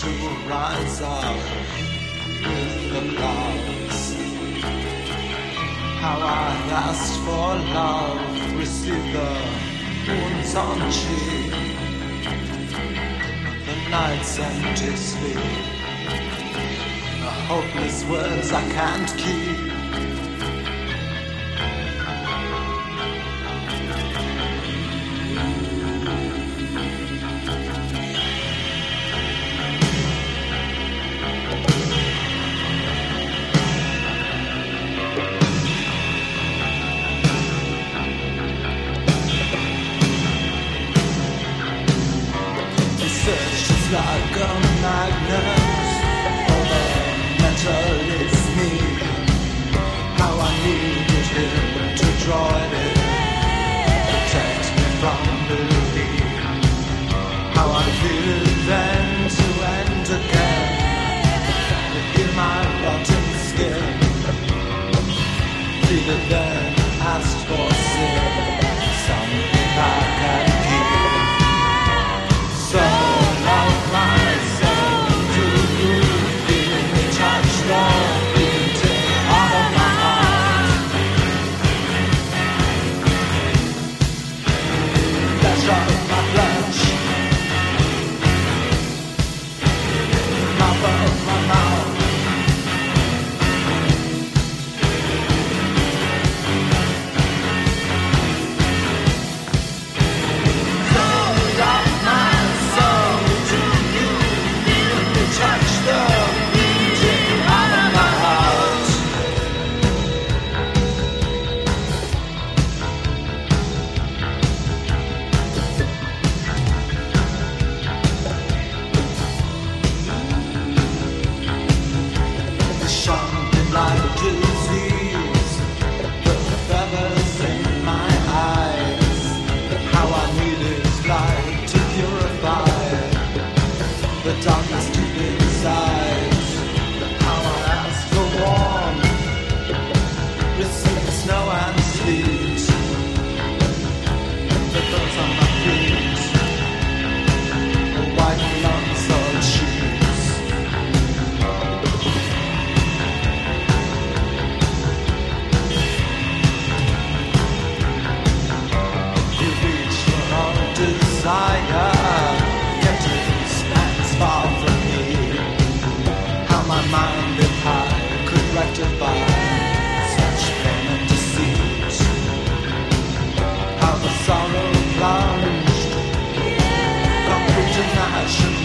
to rise up in the clouds. How I asked for love, received the wounds on cheek. The night's empty sleep, the hopeless words I can't keep.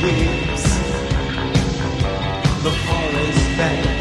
The forest bank.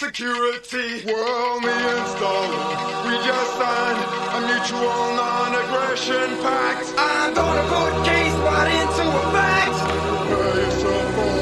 security. World me installer. We just signed a mutual non-aggression pact. I'm gonna put case right into effect. Pay yourself.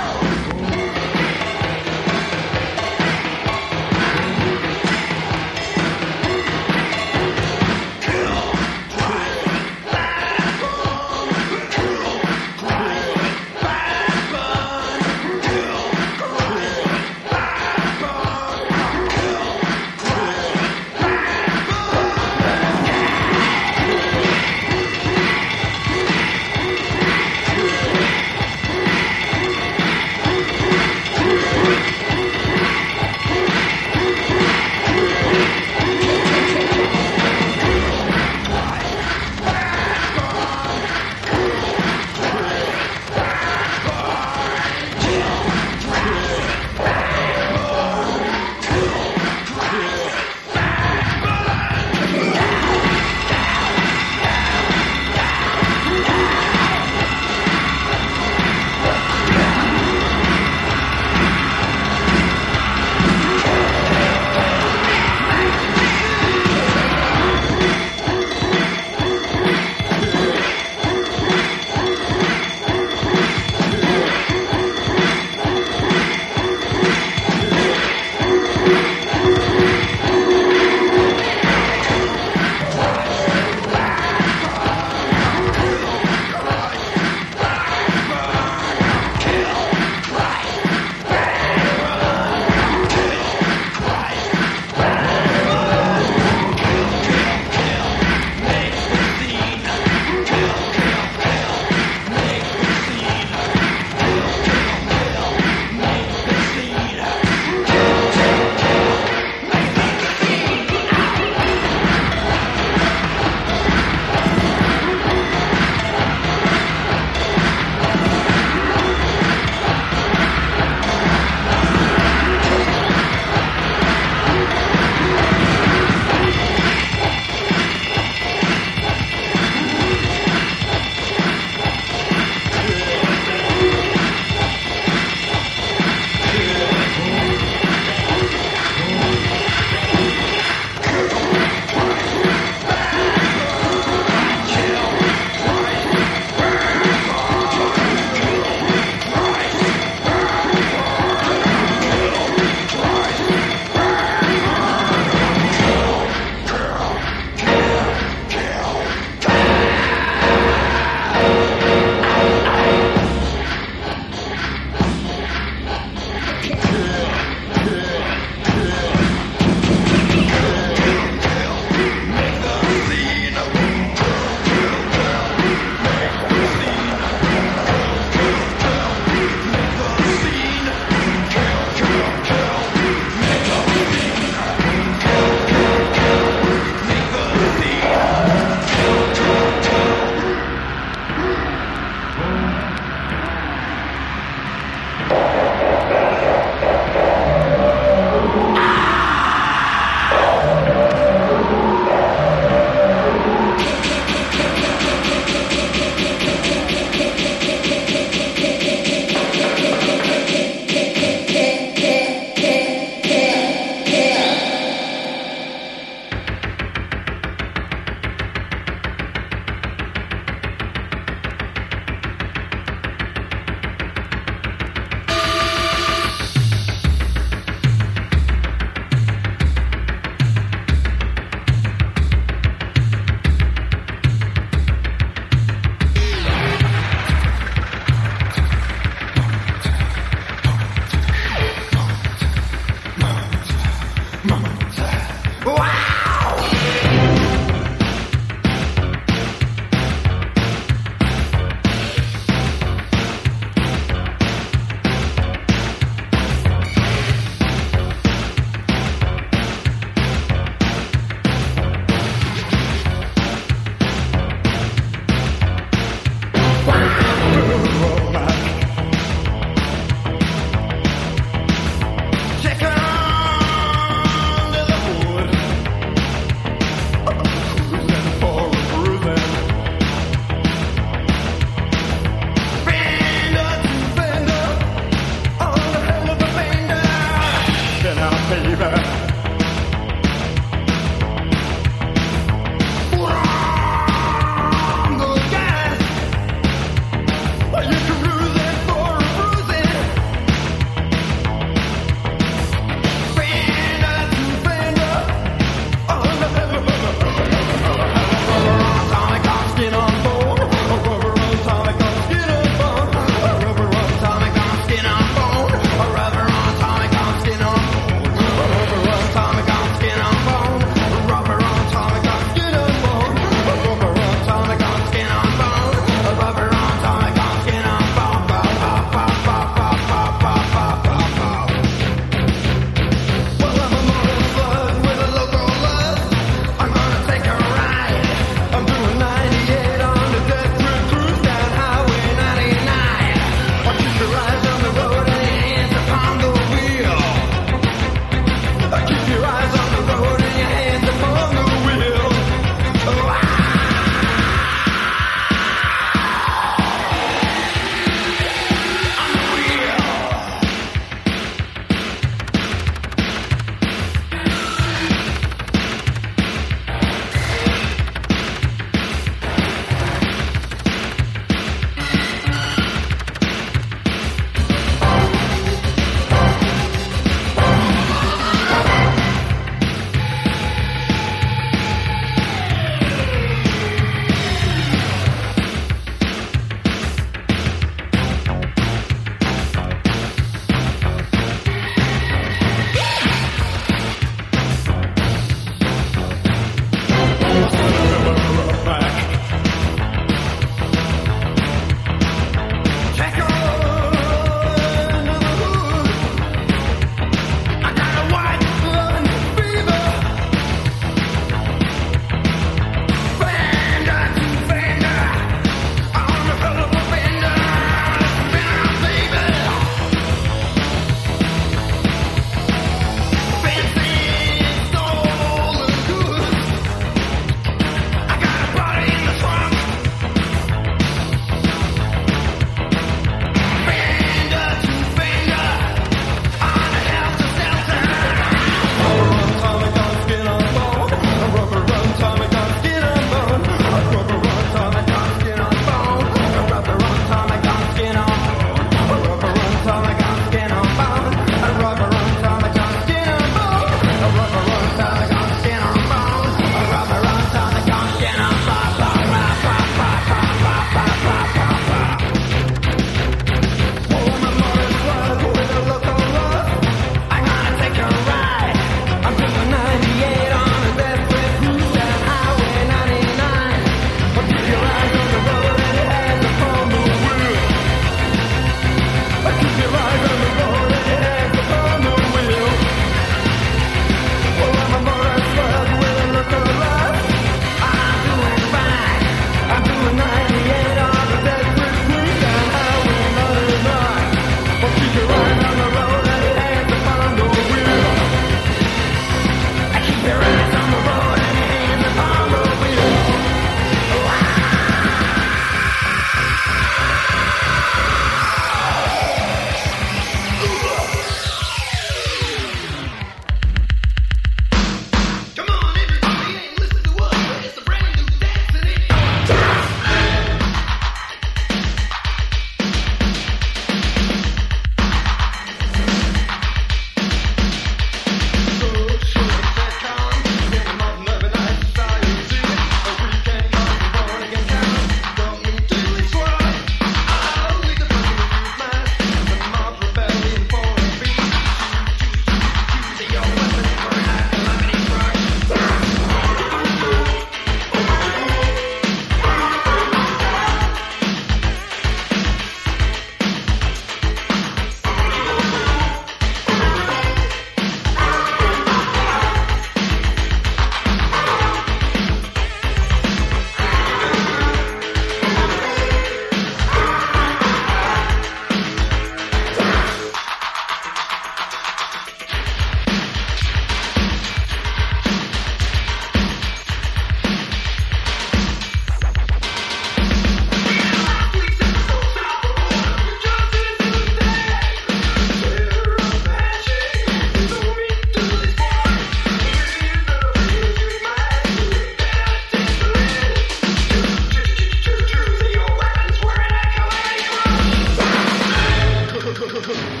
come on